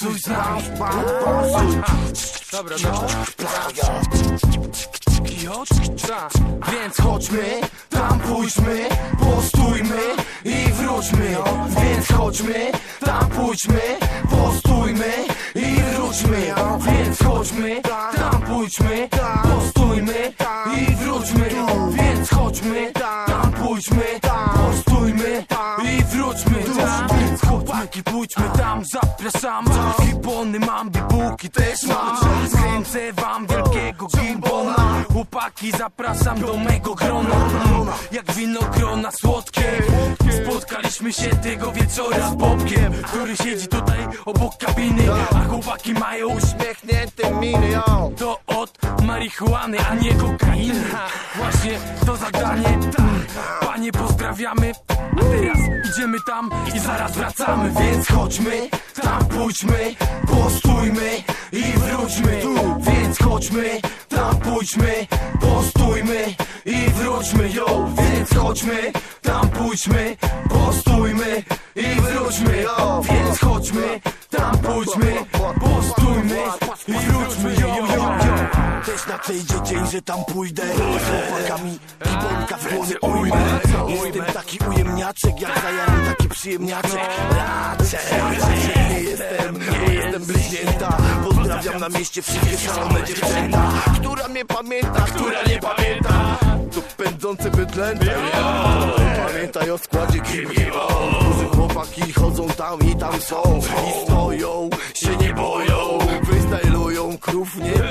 Dobra, dobra więc chodźmy Tam pójdźmy Postójmy I wróćmy. Więc chodźmy Tam pójdźmy Postójmy I wróćmy. Więc chodźmy Tam pójdźmy Postójmy I wróćmy. Więc chodźmy Tam pójdźmy Postójmy I wróćmy. Więc chłopaki pójdźmy tam Zapraszam Gibony mam, bibułki też mam. Skręcę wam wielkiego gibona Chłopaki zapraszam do mego grona. Jak winogrona słodkie. Spotkaliśmy się tego wieczora z Bobkiem Który siedzi tutaj obok kabiny. A chłopaki mają Uśmiechnięte miny, to od marihuany, a nie kokainy. Właśnie to zadanie. Panie pozdrawiamy. A teraz idziemy tam i zaraz wracamy Więc chodźmy, tam pójdźmy Postójmy i wróćmy. Więc chodźmy, tam pójdźmy Postójmy i wróćmy. Yo, więc chodźmy, tam pójdźmy Postójmy i wróćmy. Yo, więc chodźmy, tam pójdźmy Postójmy i wróćmy. Yo, na tej dziecię, że tam pójdę. Z chłopakami Gibonka w głowie ujmę. Jestem taki ujemniaczek Jak zajaram taki przyjemniaczek. Raczej, raczej nie jestem Bo jestem bliźnięta. Pozdrawiam na mieście wszystkie szalone dziewczęta. Która mnie pamięta, która nie pamięta? To pędzące bydlęta Pamiętaj o składzie Kim Duży chłopaki chodzą tam i tam są I stoją, się nie boją. Freestylują, krów nie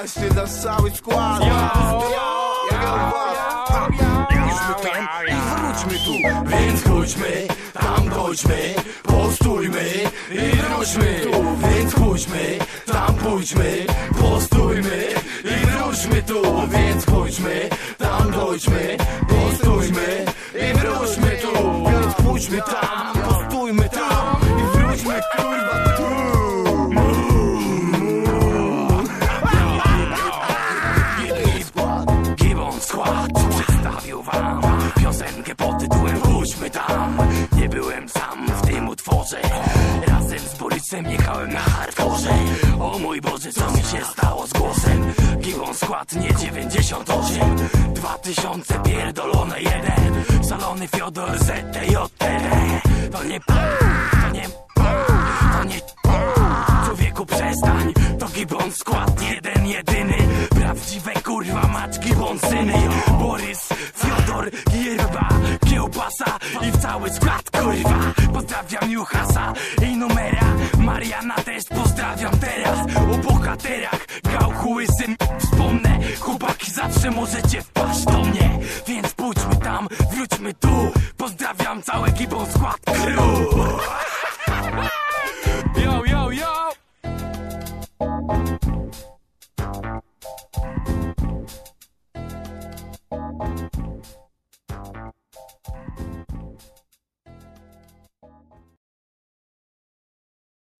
właśnie nasz cały skład Idźmy tam i wróćmy tu Więc pójdźmy, tam pójdźmy, postójmy i wróćmy tu. Więc pójdźmy, tam pójdźmy, postójmy i wróćmy tu. Więc pójdźmy, tam pójdźmy, przedstawił wam piosenkę pod tytułem Pójdźmy tam. Nie byłem sam w tym utworze. Razem z Borysem jechałem na hardkorze O mój Boże, co mi się stało z głosem? Gibbon skład nie 98 2000 pierdolone jeden. Szalony Fiodor ZTJTD To nie to kurwa maczki syny. Borys, Fiodor, Gierba, Kiełbasa i w cały skład kurwa. Pozdrawiam Juhasa i numera. Mariana też pozdrawiam teraz. O bohaterach, gałku łysym Wspomnę, chłopaki zawsze możecie wpaść do mnie. Więc pójdźmy tam, wróćmy tu. Pozdrawiam całe Gibbon skład crew